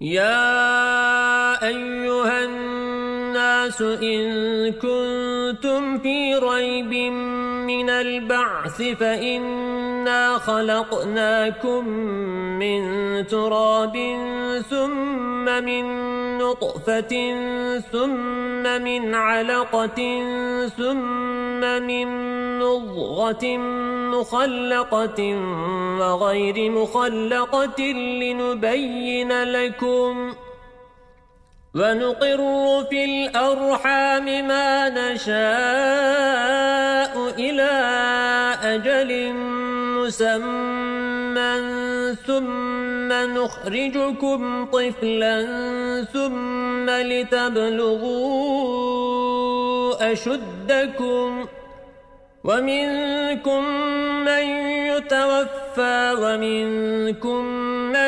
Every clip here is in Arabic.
يا أيها الناس إن كنتم في ريب من البعث فإنا خلقناكم من تراب ثم من نطفة ثم من علقة ثم من مضغة مخلقة وغير مخلقة لنبين لكم ونقر في الأرحام ما نشاء إلى أجل مسمى ثم نخرجكم طفلا ثم لتبلغوا أشدكم ومنكم من يتوفى ومنكم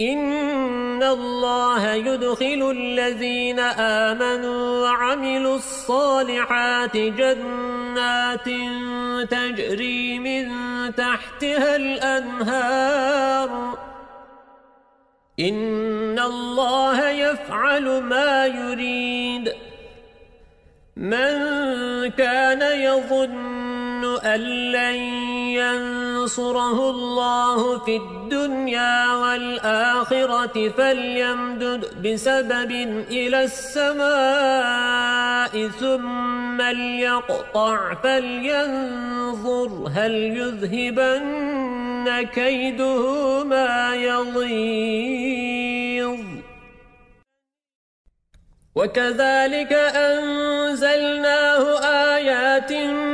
إن الله يدخل الذين آمنوا وعملوا الصالحات جنات تجري من تحتها الأنهار إن الله يفعل ما يريد من كان يظن أن لن ينصره الله في الدنيا والآخرة فليمدد بسبب إلى السماء ثم ليقطع فلينظر هل يذهبن كيده ما يضيظ وكذلك أنزلناه آيات بينات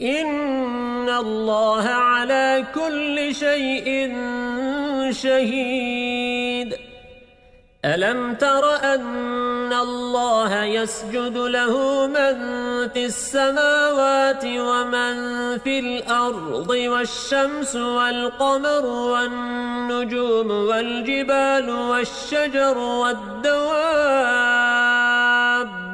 إن الله على كل شيء شهيد. ألم تر أن الله يسجد له من في السماوات ومن في الأرض والشمس والقمر والنجوم والجبال والشجر والدواب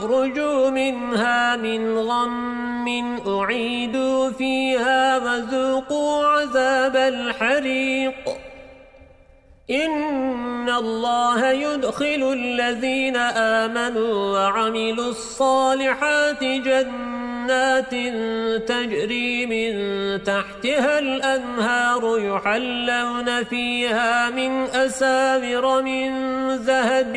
يخرجوا منها من غم أعيدوا فيها وذوقوا عذاب الحريق. إن الله يدخل الذين آمنوا وعملوا الصالحات جنات تجري من تحتها الأنهار يحلون فيها من أسامر من ذهب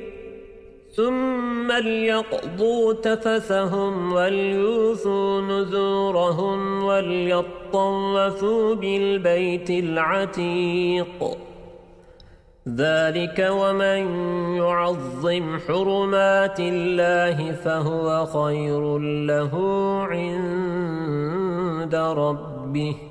ثم ليقضوا تفثهم وليوفوا نذورهم وليطوفوا بالبيت العتيق. ذلك ومن يعظم حرمات الله فهو خير له عند ربه.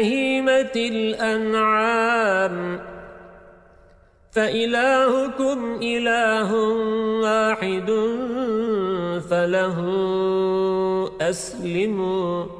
بهيمة الأنعام. فإلهكم إله واحد فله أسلموا.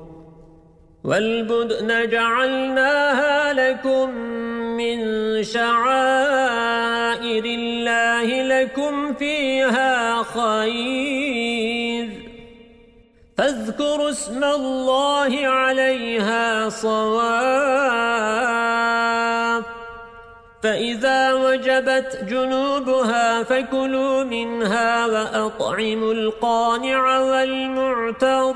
والبدن جعلناها لكم من شعائر الله لكم فيها خير. فاذكروا اسم الله عليها صواب فإذا وجبت جنوبها فكلوا منها وأطعموا القانع والمعتر.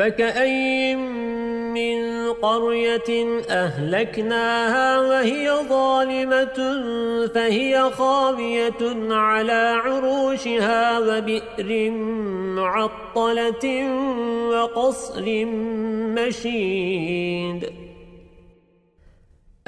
فكأي من قرية أهلكناها وهي ظالمة فهي خاوية على عروشها وبئر معطلة وقصر مشيد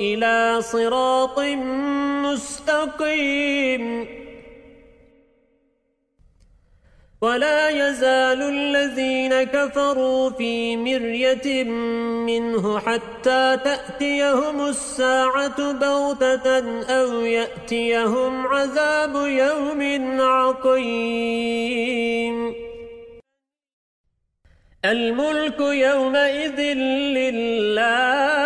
إلى صراط مستقيم. ولا يزال الذين كفروا في مرية منه حتى تأتيهم الساعة بغتة أو يأتيهم عذاب يوم عقيم. الملك يومئذ لله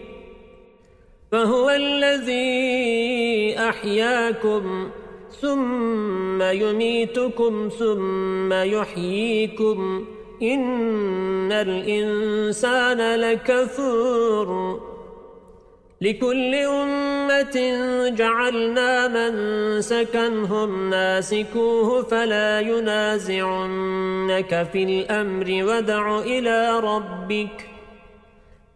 فهو الذي أحياكم ثم يميتكم ثم يحييكم إن الإنسان لكفور لكل أمة جعلنا من سكنهم ناسكوه فلا ينازعنك في الأمر ودع إلى ربك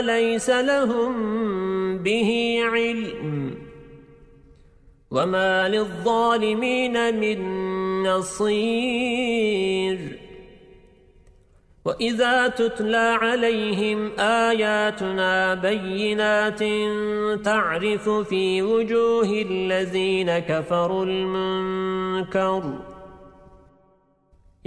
ليس لهم به علم. وما للظالمين من نصير. وَإِذَا تُتْلَى عَلَيْهِمْ آيَاتُنَا بَيِّنَاتٍ تَعْرِفُ فِي وُجُوهِ الَّذِينَ كَفَرُوا الْمُنكَرَ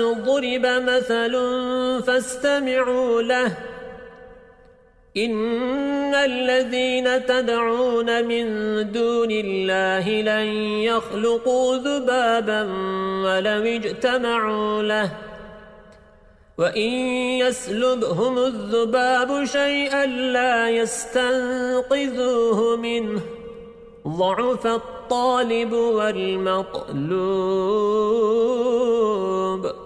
ضرب مثل فاستمعوا له. إن الذين تدعون من دون الله لن يخلقوا ذبابا ولو اجتمعوا له. وَإِن يَسْلُبْهُمُ الذُّبَابُ شَيْئًا لَّا يَسْتَنقِذُوهُ مِنْهُ. ضَعُفَ الطَّالِبُ وَالْمَطْلُوبُ.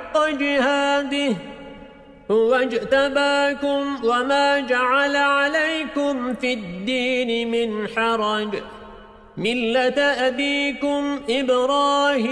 حق جهاده هو اجتباكم وما جعل عليكم في الدين من حرج. ملة أبيكم إبراهيم.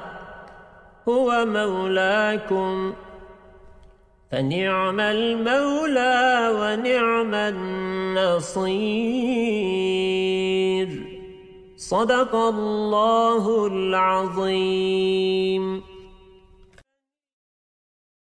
هو مولاكم. فنعم المولى ونعم النصير. صدق الله العظيم.